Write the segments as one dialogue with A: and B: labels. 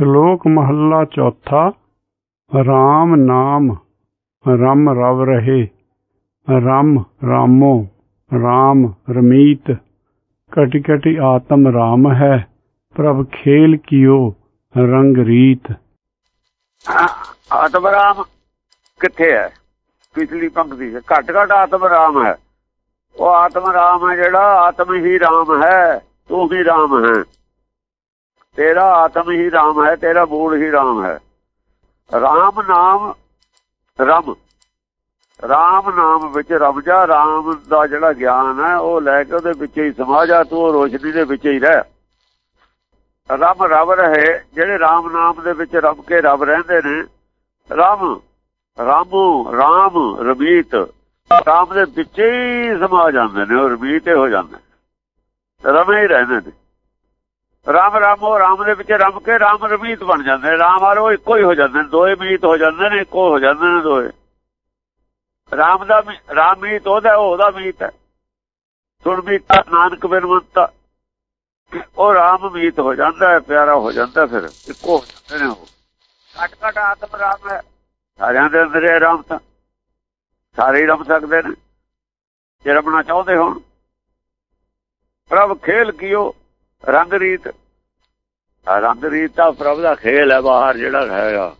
A: ਸ਼ਲੋਕ ਮਹੱਲਾ ਚੌਥਾ RAM ਨਾਮ ਰਮ ਰਵ ਰਹੇ ਰਮ ਰਾਮੋ RAM ਰਮੀਤ ਕਟਿ ਕਟਿ ਆਤਮ RAM ਹੈ ਪ੍ਰਭ ਖੇਲ ਕੀਓ ਰੰਗ ਰੀਤ
B: ਆਤਮ ਰਾਮ ਕਿੱਥੇ ਹੈ ਪਿਛਲੀ ਪੰਕਤੀ ਹੈ ਘੱਟ ਘੱਟ ਆਤਮ ਰਾਮ ਹੈ ਉਹ ਆਤਮ ਰਾਮ ਹੈ ਜਿਹੜਾ ਆਤਮ ਹੀ ਰਾਮ ਹੈ ਤੂੰ ਹੀ ਰਾਮ ਹੈ ਤੇਰਾ ਆਤਮ ਹੀ ਰਾਮ ਹੈ, ਤੇਰਾ ਮੂਲ ਹੀ ਰਾਮ ਹੈ। ਰਾਮ ਨਾਮ ਰਮ। ਰਾਮ ਨਾਮ ਵਿੱਚ ਰਮ ਜਾ, ਰਾਮ ਦਾ ਜਿਹੜਾ ਗਿਆਨ ਹੈ, ਉਹ ਲੈ ਕੇ ਉਹਦੇ ਵਿੱਚ ਹੀ ਸਮਾ ਜਾ, ਤੂੰ ਰੋਸ਼ਨੀ ਦੇ ਵਿੱਚ ਹੀ ਰਹਿ। ਰਮ ਰਵ ਰਹੇ, ਜਿਹੜੇ ਰਾਮ ਨਾਮ ਦੇ ਵਿੱਚ ਰਮ ਕੇ ਰਬ ਰਹਿੰਦੇ ਨੇ, ਰਮ, ਰਾਮੂ, ਰਾਮ, ਰਮੀਤ, ਰਾਮ ਦੇ ਵਿੱਚ ਹੀ ਸਮਾ ਜਾਂਦੇ ਨੇ, ਉਹ ਰਮੀਤ ਹੋ ਜਾਂਦੇ ਰਮੇ ਹੀ ਰਹਿੰਦੇ ਨੇ। ਰਾਮ ਰਾਮੋ ਰਾਮ ਦੇ ਵਿੱਚ ਰਮ ਕੇ ਰਾਮ ਰਮੀਤ ਬਣ ਜਾਂਦੇ ਰਾਮ ਆਰ ਉਹ ਇੱਕੋ ਹੀ ਹੋ ਜਾਂਦੇ ਨੇ। ਦੋਏ ਮੀਤ ਹੋ ਜਾਂਦੇ ਨੇ ਇੱਕੋ ਹੋ ਜਾਂਦੇ ਨੇ ਦੋਏ। ਰਾਮ ਦਾ ਰਾਮ ਮੀਤ ਉਹਦਾ ਉਹਦਾ ਮੀਤ ਹੈ। ਸੁਣ ਮੀਤਾ ਨਾਨਕ ਬਿਨਵੰਤਾ ਉਹ ਰਾਮ ਮੀਤ ਹੋ ਜਾਂਦਾ ਹੈ ਪਿਆਰਾ ਹੋ ਜਾਂਦਾ ਫਿਰ। ਇੱਕੋ ਹੋ ਜਾਂਦੇ ਨੇ ਉਹ। ਘਟ ਘਟ ਆਤਮ ਰਾਮ ਹੈ। ਸਾਰਿਆਂ ਦੇ ਅੰਦਰ ਹੈ ਰਾਮ ਤਾਂ। ਸਾਰੇ ਹੀ ਰਮ ਸਕਦੇ ਨੇ। ਜੇ ਰਮਣਾ ਚਾਹੁੰਦੇ ਹੋਣ। ਪ੍ਰਭ ਖੇਲ ਕੀਓ। ਰੰਗ ਰੀਤ। ਰੰਗ ਰੀਤ ਤਾਂ ਪ੍ਰਭ ਦਾ ਖੇਲ ਹੈ, ਬਾਹਰ ਜਿਹੜਾ ਹੈਗਾ।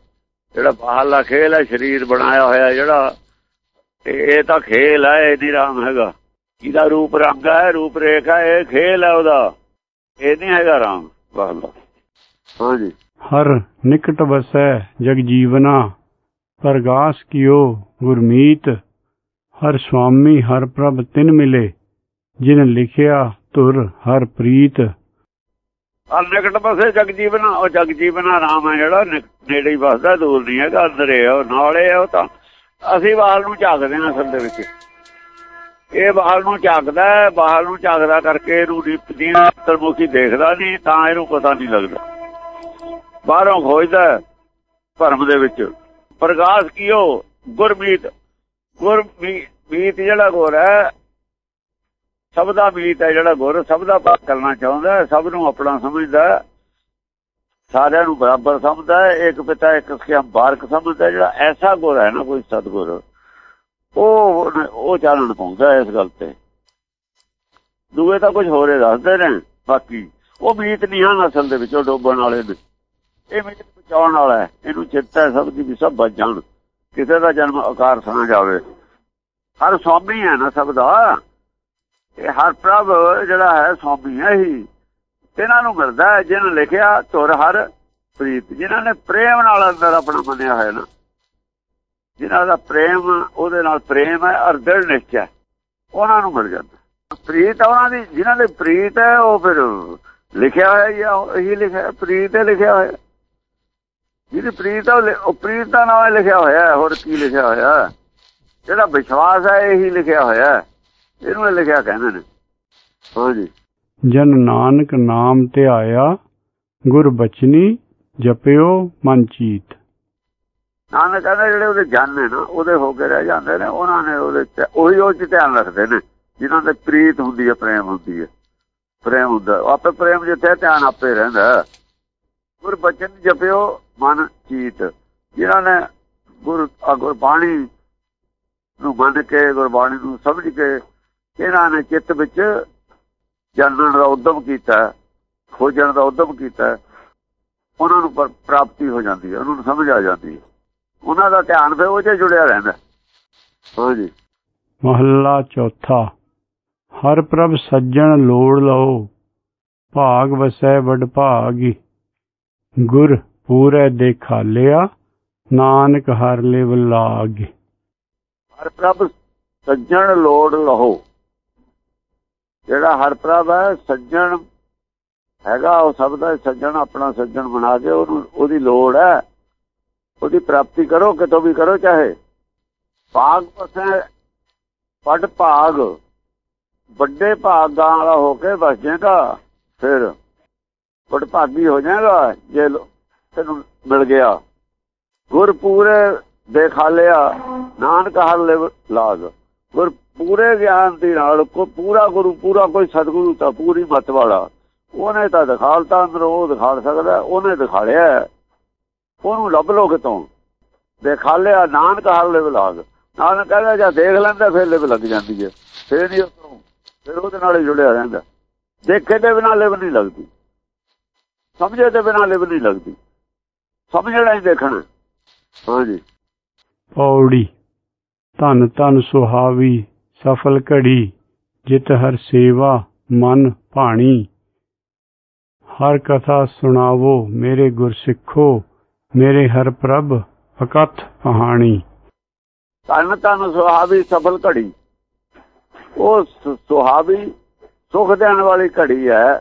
B: ਜਿਹੜਾ ਬਾਹਰਲਾ ਖੇਲ ਹੈ, ਸਰੀਰ ਬਣਾਇਆ ਹੋਇਆ ਜਿਹੜਾ ਇਹ ਤਾਂ ਖੇਲ ਹੈ ਇਹ ਨਹੀਂ ਰਾਮ ਹੈਗਾ। ਇਹਦਾ ਰੂਪ ਰੰਗ ਹੈ ਰੂਪ ਰੇਖਾ ਇਹ ਖੇਲ ਹੈ ਉਹਦਾ। ਇਹ ਨਹੀਂ ਹੈਗਾ ਰਾਮ ਬਾਹਰਲਾ ਹਾਂਜੀ
A: ਹਰ ਨਿਕਟ ਵਸੈ, ਜਗ ਜੀਵਨਾ, ਪ੍ਰਗਾਸ ਕੀਓ ਗੁਰਮੀਤ। ਹਰ ਸੁਆਮੀ ਹਰ ਪ੍ਰਭ ਤਿਨ ਮਿਲੇ, ਜਿਨ ਲਿਖਿਆ ਤੁਰ ਹਰ ਪ੍ਰੀਤ।
B: ਨਿਕਟ ਬਸੇ ਜਗ ਜੀਵਨਾ ਉਹ ਜਗ ਜੀਵਨਾ ਰਾਮ ਹੈ ਜਿਹੜਾ ਨੇੜੇ ਹੀ ਵਸਦਾ, ਦੂਰ ਨਹੀਂ ਹੈਗਾ, ਅੰਦਰ ਉਹ ਨਾਲੇ ਉਹ ਤਾਂ। ਅਸੀਂ ਬਾਹਰ ਨੂੰ ਝਾਕਦੇ ਹਾਂ ਅਸਲ ਦੇ ਵਿੱਚ। ਇਹ ਬਾਹਰ ਨੂੰ ਝਾਕਦਾ ਬਾਹਰ ਨੂੰ ਝਾਕਦਾ ਕਰਕੇ ਇਹਨੂੰ ਦੀਨ ਅੰਤਰਮੁਖੀ ਦੇਖਦਾ ਨਹੀਂ, ਤਾਂ ਇਹਨੂੰ ਪਤਾ ਨਹੀਂ ਲੱਗਦਾ। ਬਾਹਰੋਂ ਖੋਜਦਾ ਭਰਮ ਦੇ ਵਿੱਚ। ਪ੍ਰਗਾਸ ਕੀਓ, ਗੁਰਮੀਤ। ਗੁਰਮੀਤ ਜਿਹੜਾ ਗੁਰ ਹੈ ਸਭ ਦਾ ਮੀਤ ਹੈ ਜਿਹੜਾ ਗੁਰ, ਸਭ ਦਾ ਪਾਕ ਕਰਨਾ ਚਾਹੁੰਦਾ ਸਭ ਨੂੰ ਆਪਣਾ ਸਮਝਦਾ ਸਾਰਿਆਂ ਨੂੰ ਬਰਾਬਰ ਸਮਝਦਾ ਇੱਕ ਪਿਤਾ, ਇੱਕ ਸਿਆਮ ਬਾਰਕ ਸਮਝਦਾ ਜਿਹੜਾ ਐਸਾ ਗੁਰ ਹੈ ਨਾ, ਕੋਈ ਸਤਗੁਰ, ਉਹ ਉਹ ਚਾਲਣ ਪਾਉਂਦਾ ਇਸ ਗੱਲ ਤੇ। ਦੂਏ ਤਾਂ ਕੁਝ ਹੋਰੇ ਦੱਸਦੇ ਨੇ, ਬਾਕੀ ਉਹ ਮੀਤ ਨਹੀਂ ਹਨ ਅਸਲ ਦੇ ਵਿੱਚ ਉਹ ਡੋਬਣ ਵਾਲੇ ਨੇ। ਇਹ ਮੀਤ ਬਚਾਉਣ ਵਾਲਾ ਹੈ, ਇਹਨੂੰ ਚਿੰਤਾ ਸਭ ਦੀ ਵੀ ਸਭ ਬਚ ਜਾਣ। ਕਿਸੇ ਦਾ ਜਨਮ ਆਕਾਰ ਸੁਣਾ ਜਾਵੇ ਹਰ ਸਵਾਮੀ ਹੈ ਨਾ ਸਭ ਦਾ। ਇਹ ਹਰ ਪ੍ਰਭ ਜਿਹੜਾ ਹੈ ਸਵਾਮੀ ਹੈ ਹੀ। ਇਹਨਾਂ ਨੂੰ ਮਿਲਦਾ ਹੈ, ਜਿਹਨਾਂ ਲਿਖਿਆ ਤੁਰ ਹਰ ਪ੍ਰੀਤ। ਜਿਨ੍ਹਾਂ ਨੇ ਪ੍ਰੇਮ ਨਾਲ ਅੰਦਰ ਆਪਣਾ ਮੰਨਿਆ ਹੋਇਆ ਨਾ। ਜਿਨ੍ਹਾਂ ਦਾ ਪ੍ਰੇਮ, ਉਹਦੇ ਨਾਲ ਪ੍ਰੇਮ ਹੈ ਅਰ ਦਿਲ ਨਿਸ਼ਚੈ। ਉਹਨਾਂ ਨੂੰ ਮਿਲ ਜਾਂਦਾ। ਪ੍ਰੀਤ ਉਹਨਾਂ ਦੀ ਜਿਨ੍ਹਾਂ ਦੇ ਪ੍ਰੀਤ ਹੈ, ਉਹ ਫਿਰ ਲਿਖਿਆ ਹੋਇਆ ਜਾਂ ਇਹੀ ਲਿਖਿਆ, ਪ੍ਰੀਤ ਹੈ ਲਿਖਿਆ ਹੋਇਆ। ਜਿਹਦੀ ਪ੍ਰੀਤ ਹੈ ਉਹ ਪ੍ਰੀਤ ਦਾ ਨਾਮ ਲਿਖਿਆ ਹੋਇਆ ਹੋਰ ਕੀ ਲਿਖਿਆ ਹੋਇਆ ਜਿਹੜਾ ਵਿਸ਼ਵਾਸ ਹੈ, ਇਹੀ ਲਿਖਿਆ ਹੋਇਆ ਇਹਨੂੰ ਲਿਖਿਆ ਕਹਿੰਦੇ ਨੇ। ਹਾਂਜੀ।
A: ਜਨ ਨਾਨਕ ਨਾਮ ਤੇ ਆਇਆ ਗੁਰ ਬਚਨੀ ਜਪਿਓ ਮਨ ਚੀਤ।
B: ਨਾਨਕ ਕਹਿੰਦਾ ਜਿਹੜੇ ਉਹਦੇ ਜਨ ਨੇ ਨਾ ਉਹਦੇ ਹੋ ਕੇ ਰਹਿ ਜਾਂਦੇ ਨੇ ਉਹਨਾਂ ਨੇ ਉਹਦੇ ਤੇ ਉਹੀ ਉਹ ਚ ਧਿਆਨ ਰੱਖਦੇ ਨੇ ਜਿਨ੍ਹਾਂ ਦੇ ਪ੍ਰੀਤ ਹੁੰਦੀ ਹੈ ਪ੍ਰੇਮ ਹੁੰਦੀ ਹੈ। ਪ੍ਰੇਮ ਹੁੰਦਾ ਆਪੇ ਪ੍ਰੇਮ ਜਿੱਥੇ ਧਿਆਨ ਆਪੇ ਰਹਿੰਦਾ। ਗੁਰ ਬਚਨ ਜਪਿਓ ਮਨ ਚੀਤ। ਜਿਨ੍ਹਾਂ ਨੇ ਗੁਰ ਗੁਰਬਾਣੀ ਨੂੰ ਮੰਨ ਕੇ ਗੁਰਬਾਣੀ ਨੂੰ ਸਮਝ ਕੇ ਇਹਨਾਂ ਨੇ ਚਿੱਤ ਵਿੱਚ ਜਾਣਨ ਦਾ ਉਦਮ ਕੀਤਾ ਖੋਜਣ ਦਾ ਉਦਮ ਕੀਤਾ ਉਹਨਾਂ ਨੂੰ ਪ੍ਰਾਪਤੀ ਹੋ ਜਾਂਦੀ ਹੈ ਉਹਨਾਂ ਨੂੰ ਸਮਝ ਆ ਜਾਂਦੀ ਹੈ। ਉਹਨਾਂ ਦਾ ਧਿਆਨ ਫਿਰ ਉਹ 'ਚ ਜੁੜਿਆ ਰਹਿੰਦਾ ਹਾਂਜੀ
A: ਮਹੱਲਾ ਚੌਥਾ ਹਰ ਪ੍ਰਭ ਸੱਜਣ ਲੋੜ ਲਓ ਭਾਗ ਵਸੈ ਵਡ ਭਾਗੀ ਗੁਰ ਪੂਰੇ ਦੇਖਾ ਲਿਆ ਨਾਨਕ ਹਰ ਲਿਵ ਲਾਗ।
B: ਹਰ ਪ੍ਰਭ ਸੱਜਣ ਲੋੜ ਲਓ। ਜਿਹੜਾ ਹਰ ਪ੍ਰਭ ਹੈ, ਸੱਜਣ ਹੈਗਾ, ਉਹ ਸਭ ਦਾ ਸੱਜਣ, ਆਪਣਾ ਸੱਜਣ ਬਣਾ ਕੇ ਉਹਨੂੰ, ਉਹਦੀ ਲੋੜ ਹੈ। ਉਹਦੀ ਪ੍ਰਾਪਤੀ ਕਰੋ, ਕਿਤੋਂ ਵੀ ਕਰੋ, ਚਾਹੇ ਭਾਗ ਪਸੈ ਪੜ ਭਾਗ, ਵੱਡੇ ਭਾਗਾਂ ਵਾਲਾ ਹੋ ਕੇ ਵਸ ਜਾਏਗਾ, ਫਿਰ ਬੜ ਭਾਗੀ ਹੋ ਜਾਏਗਾ, ਜੇ ਤੈਨੂੰ ਮਿਲ ਗਿਆ। ਗੁਰ ਪੂਰੇ ਦੇਖਾ ਲਿਆ ਨਾਨਕ ਹਰ ਲਾਜ ਗੁਰ ਪੂਰੇ ਗਿਆਨ ਦੇ ਨਾਲ ਕੋ ਪੂਰਾ ਗੁਰੂ, ਪੂਰਾ ਕੋਈ ਸਤਿਗੁਰੂ ਤਾਂ ਪੂਰੀ ਮਤ ਵਾਲਾ। ਉਹਨੇ ਤਾਂ ਦਿਖਾਲਤਾ ਅੰਦਰੋਂ, ਉਹ ਦਿਖਾਲ ਸਕਦਾ, ਉਹਨੇ ਦਿਖਾਲਿਆ। ਉਹਨੂੰ ਲੱਭ ਲੋ ਕਿਤੋਂ? ਦਿਖਾਲਿਆ, ਨਾਨਕ ਹਰ ਲੈ ਬਲਾਗ ਨਾਨਕ ਕਹਿੰਦਾ, ਜਾਂ ਦੇਖ ਲੈਂਦਾ, ਫਿਰ ਲਿਵ ਲੱਗ ਜਾਂਦੀ ਹੈ। ਫਿਰ ਨਹੀਂ ਉਤੋਂ ਫਿਰ ਉਹਦੇ ਨਾਲ ਹੀ ਜੁੜਿਆ ਰਹਿੰਦਾ। ਦੇਖੇ ਦੇ ਬਿਨਾਂ ਲਿਵ ਨਹੀਂ ਲੱਗਦੀ। ਸਮਝੇ ਦੇ ਬਿਨਾ ਲਿਵ ਨਹੀਂ ਲੱਗਦੀ। ਸਮਝਣਾ ਹੀ ਦੇਖਣਾ। ਹਾਂਜੀ।
A: ਪੌੜੀ। ਧਨ ਧਨ ਸੁਹਾਵੀ ਸਫਲ ਘੜੀ, ਜਿਤ ਹਰ ਸੇਵਾ, ਮਨ ਭਾਣੀ। ਹਰ ਕਥਾ ਸੁਣਾਵੋ, ਮੇਰੇ ਗੁਰ ਸਿੱਖੋ, ਮੇਰੇ ਹਰ ਪ੍ਰਭ ਅਕਥ ਕਹਾਣੀ
B: ਤਨ ਤਨ ਸੁਹਾਵੀ ਸਫਲ ਘੜੀ। ਉਹ ਸੁਹਾਵੀ, ਸੁਖ ਦੇਣ ਵਾਲੀ ਘੜੀ ਹੈ,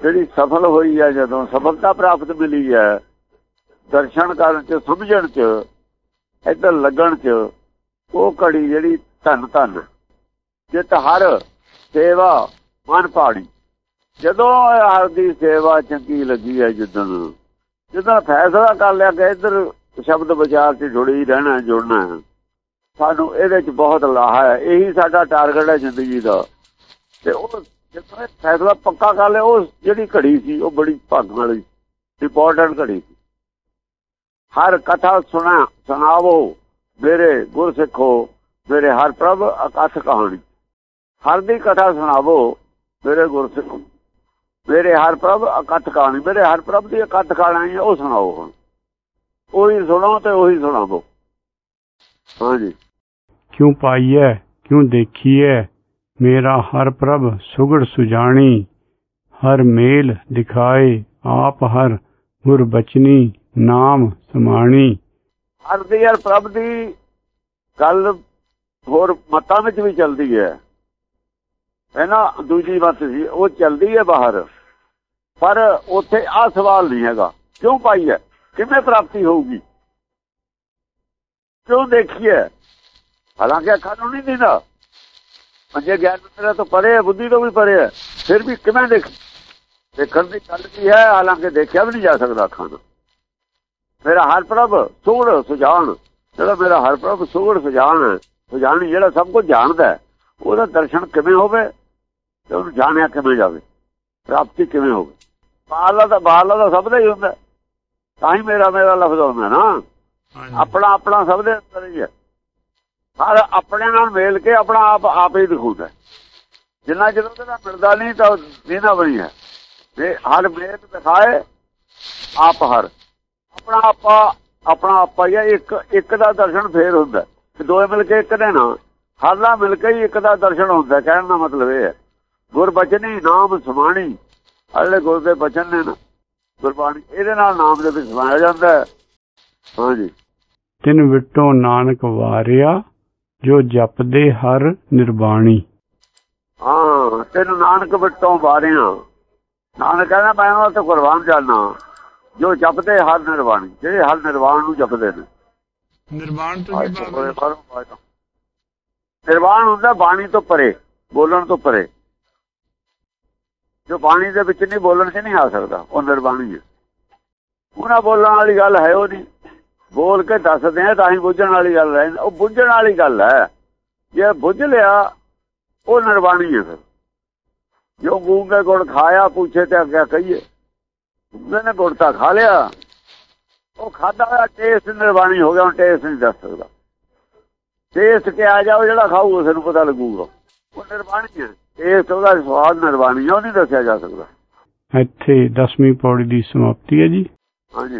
B: ਜਿਹੜੀ ਸਫਲ ਹੋਈ ਹੈ ਜਦੋਂ ਸਫਲਤਾ ਪ੍ਰਾਪਤ ਮਿਲੀ ਹੈ। ਦਰਸ਼ਨ ਕਰਨ ਚ ਸਮਝਣ ਚ, ਇੱਧਰ ਲੱਗਣ ਚ, ਉਹ ਘੜੀ ਜਿਹੜੀ ਧਨ ਧਨ। ਜਿਤ ਹਰ ਸੇਵਾ ਮਨ ਪਾੜੀ ਜਦੋਂ ਹਰ ਦੀ ਸੇਵਾ ਚੰਗੀ ਲੱਗੀ ਹੈ ਜਦੋਂ ਜਦੋਂ ਫੈਸਲਾ ਕਰ ਲਿਆ ਕਿ ਇੱਧਰ ਸ਼ਬਦ ਵਿਚਾਰ ਚ ਜੁੜੀ ਰਹਿਣਾ, ਜੁੜਨਾ ਹੈ। ਸਾਨੂੰ ਇਹਦੇ ਚ ਬਹੁਤ ਲਾਹਾ ਹੈ। ਇਹੀ ਸਾਡਾ ਟਾਰਗੇਟ ਹੈ ਜ਼ਿੰਦਗੀ ਦਾ। ਤੇ ਉਹ ਜਦੋਂ ਇਹ ਫੈਸਲਾ ਪੱਕਾ ਕਰ ਲਿਆ, ਉਹ ਜਿਹੜੀ ਘੜੀ ਸੀ, ਉਹ ਬੜੀ ਭਾਗਾਂ ਵਾਲੀ ਇੰਪੋਰਟੈਂਟ ਘੜੀ ਸੀ। ਹਰ ਕਥਾ ਸੁਣਾ, ਸੁਣਾਵੋ, ਮੇਰੇ ਗੁਰ ਸਿੱਖੋ ਮੇਰੇ ਹਰ ਪ੍ਰਭ ਅਕਥ ਕਹਾਣੀ। ਹਰ ਦੀ ਕਥਾ ਸੁਣਾਵੋ ਮੇਰੇ ਗੁਰ ਸਿੱਖੋ ਮੇਰੇ ਹਰ ਪ੍ਰਭ ਅਕਥ ਕਹਾਣੀ ਮੇਰੇ ਹਰ ਪ੍ਰਭ ਦੀ ਅਕਥ ਕਹਾਣੀ ਉਹ ਸੁਣਾਓ ਹੁਣ। ਉਹੀ ਸੁਣੋ ਤੇ ਉਹੀ ਸੁਣਾਵੋ। ਹਾਂਜੀ।
A: ਕਿਉ ਪਾਈਐ ਕਿਉ ਦੇਖੀਐ? ਮੇਰਾ ਹਰ ਪ੍ਰਭ ਸੁਗੜ ਸੁਜਾਣੀ ਹਰ ਮੇਲ ਦਿਖਾਏ ਆਪ ਹਰ ਗੁਰ ਬਚਨੀ ਨਾਮ ਸਮਾਣੀ।
B: ਹਰ ਦੀ ਹਰ ਪ੍ਰਭ ਦੀ ਗੱਲ ਹੋਰ ਮਤਾਂ ਵਿੱਚ ਵੀ ਚਲਦੀ ਹੈ। ਹੈ ਨਾ ਦੂਜੀ ਮਤ ਸੀ, ਉਹ ਚਲਦੀ ਹੈ ਬਾਹਰ। ਪਰ ਉੱਥੇ ਆ ਸਵਾਲ ਨਹੀਂ ਹੈਗਾ, ਕਿਉਂ ਪਾਈ ਹੈ? ਕਿਵੇਂ ਪ੍ਰਾਪਤੀ ਹੋਊਗੀ? ਕਿਉਂ ਦੇਖੀਏ? ਹਾਲਾਂਕਿ ਅੱਖਾਂ ਨੂੰ ਨਹੀਂ ਦਿੰਦਾ। ਪੰਜੇ ਗਿਆਨ ਮੰਤਰਾਂ ਤੋਂ ਪਰੇ ਹੈ, ਬੁੱਧੀ ਤੋਂ ਵੀ ਪਰੇ ਹੈ, ਫਿਰ ਵੀ ਕਿਵੇਂ ਦੇਖ, ਦੇਖਣ ਦੀ ਗੱਲ ਕੀ ਹੈ? ਹਾਲਾਂਕਿ ਦੇਖਿਆ ਵੀ ਨਹੀਂ ਜਾ ਸਕਦਾ ਅੱਖਾਂ ਨਾਲ ਮੇਰਾ ਹਰ ਪ੍ਰਭ ਸੂੜ ਸੁਜਾਨ ਜਿਹੜਾ ਮੇਰਾ ਹਰ ਪ੍ਰਭ ਸੂੜ ਸੁਜਾਨ ਹੈ ਸੁਜਾਨ ਜਿਹੜਾ ਸਭ ਕੁਝ ਜਾਣਦਾ ਉਹਦਾ ਦਰਸ਼ਨ ਕਿਵੇਂ ਹੋਵੇ ਤੇ ਉਹਨੂੰ ਜਾਣਿਆ ਕਿਵੇਂ ਜਾਵੇ ਪ੍ਰਾਪਤੀ ਕਿਵੇਂ ਹੋਵੇ। ਬਾਹਰਲਾ ਤਾਂ ਬਾਹਰਲਾ ਤਾਂ ਸਭ ਦਾ ਹੀ ਹੁੰਦਾ ਤਾਂ ਹੀ ਮੇਰਾ ਮੇਰਾ ਲਫ਼ਜ਼ ਹੁੰਦਾ ਨਾ। ਆਪਣਾ ਆਪਣਾ ਸਭ ਦੇ ਅੰਦਰ ਹੀ ਹੈ। ਹਰ ਆਪਣੇ ਨਾਲ ਮੇਲ ਕੇ ਆਪਣਾ ਆਪ ਆਪ ਹੀ ਦਿਖਾਉਂਦਾ ਜਿੰਨਾ ਜਦੋਂ ਨਾਲ ਮਿਲਦਾ ਨਹੀਂ ਤਾਂ ਦੀਨਾ ਬਣੀ ਹੈ। ਤੇ ਹਰ ਮੇਲ ਦਿਖਾਏ ਆਪ ਹਰ। ਆਪਣਾ ਆਪਾ ਆਪਣਾ ਆਪਾ ਹੀ ਇੱਕ ਇੱਕ ਦਾ ਦਰਸ਼ਨ ਫੇਰ ਹੁੰਦਾ ਤੇ ਦੋਏ ਮਿਲ ਕੇ ਇੱਕ ਦੇ ਨਾ ਹਰ ਨਾਲ ਮਿਲ ਕੇ ਹੀ ਇੱਕ ਦਾ ਦਰਸ਼ਨ ਹੁੰਦਾ ਕਹਿਣ ਦਾ ਮਤਲਬ ਇਹ ਹੈ। ਗੁਰ ਬਚਨੀ ਨਾਮ ਸਮਾਣੀ। ਅਗਲੇ ਗੁਰ ਦੇ ਬਚਨ ਨੇ ਨਾ ਗੁਰਬਾਣੀ ਇਹਦੇ ਨਾਲ ਨਾਮ ਦੇ ਵਿੱਚ ਸਮਾਇਆ ਜਾਂਦਾ ਹੈ। ਹਾਂਜੀ।
A: ਤਿਨ ਵਿਟੋ ਨਾਨਕ ਵਾਰਿਆ ਜੋ ਜਪਦੇ ਹਰ ਨਿਰਬਾਣੀ।
B: ਹਾਂ ਤੈਨੂੰ ਨਾਨਕ ਬਿਟੋਂ ਬਾਰਿਆਂ ਨਾਨਕ ਕਹਿੰਦਾ ਮੈਂ ਉਹ ਤੇ ਕੁਰਬਾਨ ਜਾਣਾ ਜੋ ਜਪਦੇ ਹਰ ਨਿਰਵਾਣੀ ਜਿਹੜੇ ਹਰ ਨਿਰਵਾਣ ਨੂੰ ਜਪਦੇ ਨੇ।
A: ਨਿਰਵਾਣ
B: ਨਿਰਵਾਣ ਹੁੰਦਾ ਬਾਣੀ ਤੋਂ ਪਰੇ ਬੋਲਣ ਤੋਂ ਪਰੇ। ਜੋ ਬਾਣੀ ਦੇ ਵਿੱਚ ਨਹੀਂ ਬੋਲਣ 'ਚ ਨਹੀਂ ਆ ਸਕਦਾ ਉਹ ਨਿਰਵਾਣੀ ਹੈ ਉਹਨਾਂ ਬੋਲਣ ਵਾਲੀ ਗੱਲ ਹੈ ਉਹ ਨਹੀਂ। ਬੋਲ ਕੇ ਦੱਸਦੇ ਆ ਤਾਂ ਹੀ ਬੁੱਝਣ ਵਾਲੀ ਗੱਲ ਹੈ। ਉਹ ਬੁੱਝਣ ਵਾਲੀ ਗੱਲ ਹੈ। ਜੇ ਬੁੱਝ ਲਿਆ ਉਹ ਨਿਰਵਾਣੀ ਹੈ ਫਿਰ। ਜੋ ਗੂੰਗੇ ਗੁੜ ਖਾਇਆ ਪੁੱਛੇ ਤੇ ਅੱਗੇ ਕਹੀਏ। ਗੂੰਗੇ ਨੇ ਗੁੜ ਤਾਂ ਖਾ ਲਿਆ। ਉਹ ਖਾਦਾ ਹੋਇਆ ਟੇਸਟ ਨਿਰਵਾਣੀ ਹੋ ਗਿਆ ਹੁਣ ਟੇਸਟ ਨਹੀਂ ਦੱਸ ਸਕਦਾ। ਟੇਸਟ ਕਿ ਆ ਜਾਓ ਜਿਹੜਾ ਖਾਊ ਉਸ ਨੂੰ ਪਤਾ ਲੱਗੂਗਾ। ਉਹ ਨਿਰਵਾਣੀ ਹੈ। ਟੇਸਟ ਉਹਦਾ ਸਵਾਦ ਨਿਰਵਾਣੀ ਉਹ ਨਹੀਂ ਦੱਸਿਆ ਜਾ ਸਕਦਾ।
A: ਇੱਥੇ 10ਵੀਂ ਪੌੜੀ ਦੀ ਸਮਾਪਤੀ ਹੈ ਜੀ।
B: ਹਾਂਜੀ